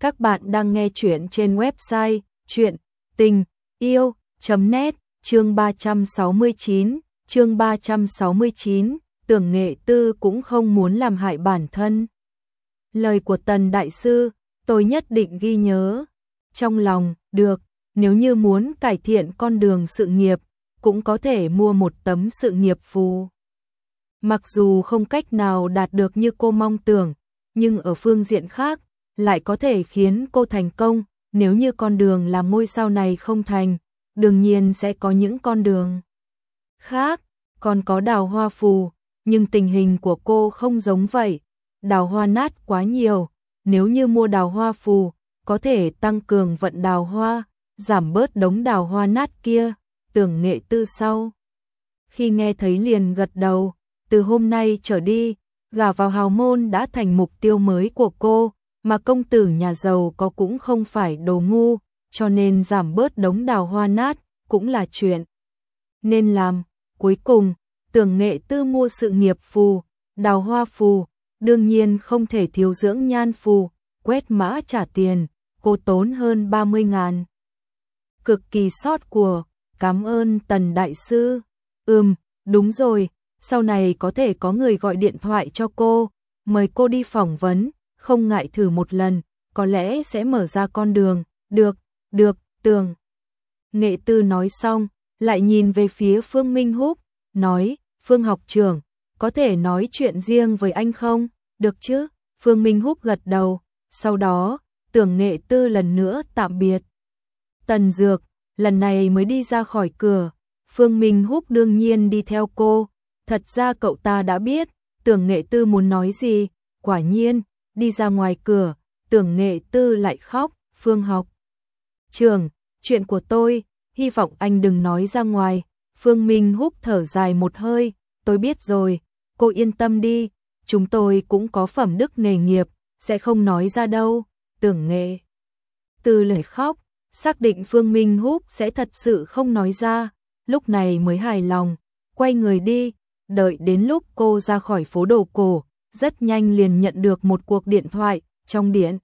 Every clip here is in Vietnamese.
Các bạn đang nghe chuyện trên website chuyện tình yêu.net chương 369, chương 369, tưởng nghệ tư cũng không muốn làm hại bản thân. Lời của tần đại sư, tôi nhất định ghi nhớ. Trong lòng, được, nếu như muốn cải thiện con đường sự nghiệp, cũng có thể mua một tấm sự nghiệp phù. Mặc dù không cách nào đạt được như cô mong tưởng, nhưng ở phương diện khác, lại có thể khiến cô thành công, nếu như con đường làm ngôi sao này không thành, đương nhiên sẽ có những con đường khác, còn có đào hoa phù, nhưng tình hình của cô không giống vậy, đào hoa nát quá nhiều, nếu như mua đào hoa phù, có thể tăng cường vận đào hoa, giảm bớt đống đào hoa nát kia, tưởng nghệ tư sau. Khi nghe thấy liền gật đầu, từ hôm nay trở đi, gả vào hào môn đã thành mục tiêu mới của cô, mà công tử nhà giàu có cũng không phải đồ ngu, cho nên giảm bớt đống đào hoa nát, cũng là chuyện. Nên làm, cuối cùng, tưởng nghệ tư mua sự nghiệp phù, đào hoa phù, đương nhiên không thể thiếu dưỡng nhan phù, quét mã trả tiền, cô tốn hơn 30 ngàn. Cực kỳ sót của, cảm ơn tần đại sư. Ừm, đúng rồi, sau này có thể có người gọi điện thoại cho cô, mời cô đi phỏng vấn, không ngại thử một lần, có lẽ sẽ mở ra con đường, được, được, tường. Nghệ tư nói xong, lại nhìn về phía Phương Minh Húc, nói, Phương học trưởng, có thể nói chuyện riêng với anh không? Được chứ? Phương Minh Húc gật đầu, sau đó, tưởng nghệ tư lần nữa tạm biệt. Tần Dược, lần này mới đi ra khỏi cửa, Phương Minh Húc đương nhiên đi theo cô, thật ra cậu ta đã biết, tưởng nghệ tư muốn nói gì, quả nhiên, đi ra ngoài cửa, tưởng nghệ tư lại khóc, Phương học. Trường, chuyện của tôi, hy vọng anh đừng nói ra ngoài, Phương Minh hút thở dài một hơi, tôi biết rồi, cô yên tâm đi, chúng tôi cũng có phẩm đức nghề nghiệp, sẽ không nói ra đâu, tưởng nghệ. Từ lời khóc, xác định Phương Minh húc sẽ thật sự không nói ra, lúc này mới hài lòng, quay người đi, đợi đến lúc cô ra khỏi phố đồ cổ, rất nhanh liền nhận được một cuộc điện thoại, trong điện.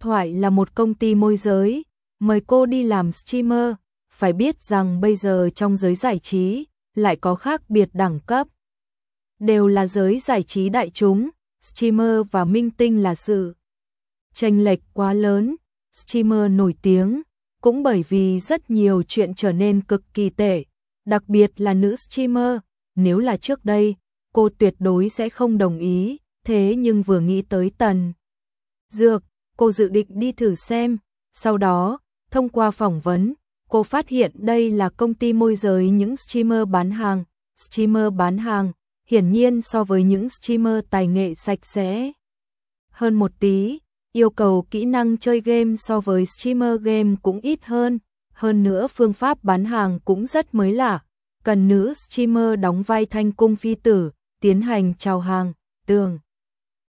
Thoại là một công ty môi giới, mời cô đi làm streamer, phải biết rằng bây giờ trong giới giải trí, lại có khác biệt đẳng cấp. Đều là giới giải trí đại chúng, streamer và minh tinh là sự chênh lệch quá lớn, streamer nổi tiếng, cũng bởi vì rất nhiều chuyện trở nên cực kỳ tệ, đặc biệt là nữ streamer, nếu là trước đây, cô tuyệt đối sẽ không đồng ý, thế nhưng vừa nghĩ tới tần. Dược, cô dự định đi thử xem, sau đó, thông qua phỏng vấn, cô phát hiện đây là công ty môi giới những streamer bán hàng, streamer bán hàng, hiển nhiên so với những streamer tài nghệ sạch sẽ. Hơn một tí, yêu cầu kỹ năng chơi game so với streamer game cũng ít hơn, hơn nữa phương pháp bán hàng cũng rất mới lạ, cần nữ streamer đóng vai thanh cung phi tử, tiến hành chào hàng, tường.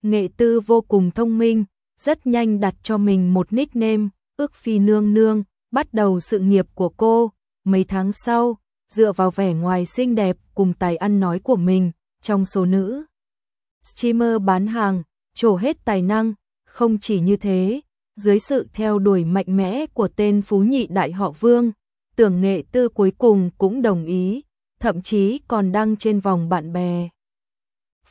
Nghệ tư vô cùng thông minh, rất nhanh đặt cho mình một nickname, ước phi nương nương, bắt đầu sự nghiệp của cô. Mấy tháng sau, dựa vào vẻ ngoài xinh đẹp cùng tài ăn nói của mình, trong số nữ. Streamer bán hàng, trổ hết tài năng, không chỉ như thế, dưới sự theo đuổi mạnh mẽ của tên phú nhị đại họ Vương, tưởng nghệ tư cuối cùng cũng đồng ý, thậm chí còn đăng trên vòng bạn bè.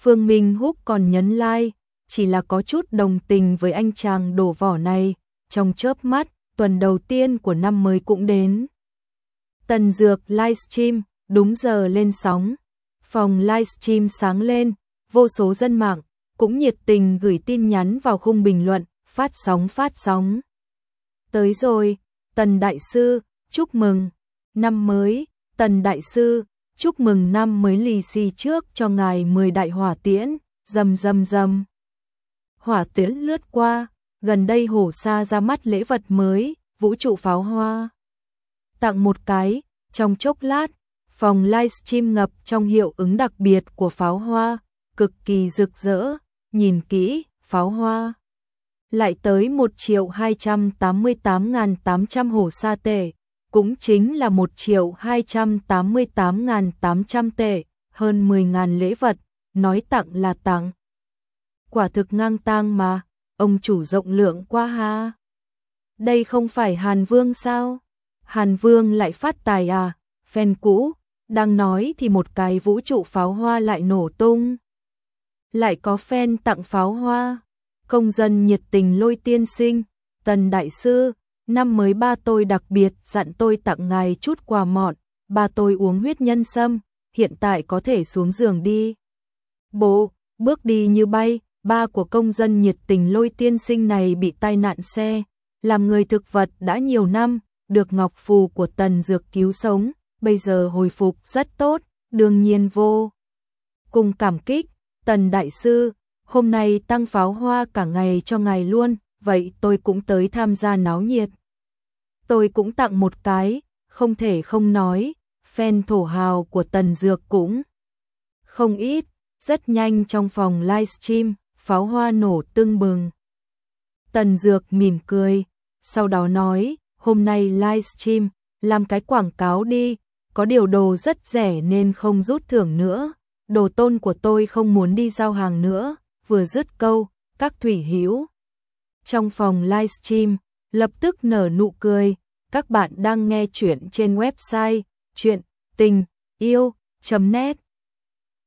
Phương Minh Húc còn nhấn like, chỉ là có chút đồng tình với anh chàng đổ vỏ này, trong chớp mắt, tuần đầu tiên của năm mới cũng đến. Tần Dược livestream, đúng giờ lên sóng. Phòng livestream sáng lên, vô số dân mạng cũng nhiệt tình gửi tin nhắn vào khung bình luận, phát sóng phát sóng. Tới rồi, Tần Đại Sư, chúc mừng, năm mới, Tần Đại Sư, chúc mừng năm mới lì xì trước cho ngài 10 đại hỏa tiễn, dầm dầm dầm. Hỏa tiễn lướt qua, gần đây hổ xa ra mắt lễ vật mới, vũ trụ pháo hoa. Tặng một cái, trong chốc lát, phòng livestream ngập trong hiệu ứng đặc biệt của pháo hoa, cực kỳ rực rỡ, nhìn kỹ, pháo hoa. Lại tới 1 triệu 288.800 hổ sa tể cũng chính là 1 triệu 288.800 tệ, hơn 10.000 lễ vật, nói tặng là tặng. Quả thực ngang tang mà, ông chủ rộng lượng quá ha. Đây không phải Hàn Vương sao? Hàn Vương lại phát tài à? Phen cũ, đang nói thì một cái vũ trụ pháo hoa lại nổ tung. Lại có phen tặng pháo hoa. Công dân nhiệt tình lôi tiên sinh, tần đại sư, năm mới ba tôi đặc biệt dặn tôi tặng ngài chút quà mọn, ba tôi uống huyết nhân sâm, hiện tại có thể xuống giường đi. Bố, bước đi như bay, ba của công dân nhiệt tình lôi tiên sinh này bị tai nạn xe, làm người thực vật đã nhiều năm, được ngọc phù của tần dược cứu sống, bây giờ hồi phục rất tốt, đương nhiên vô. Cùng cảm kích, tần đại sư, hôm nay tăng pháo hoa cả ngày cho ngài luôn, vậy tôi cũng tới tham gia náo nhiệt. Tôi cũng tặng một cái, không thể không nói, fan thổ hào của tần dược cũng không ít, rất nhanh trong phòng livestream, pháo hoa nổ tưng bừng. Tần dược mỉm cười, sau đó nói, hôm nay livestream, làm cái quảng cáo đi, có điều đồ rất rẻ nên không rút thưởng nữa, đồ tôn của tôi không muốn đi giao hàng nữa, vừa dứt câu, các thủy hữu trong phòng livestream lập tức nở nụ cười, các bạn đang nghe chuyện trên website chuyện tình yêu.net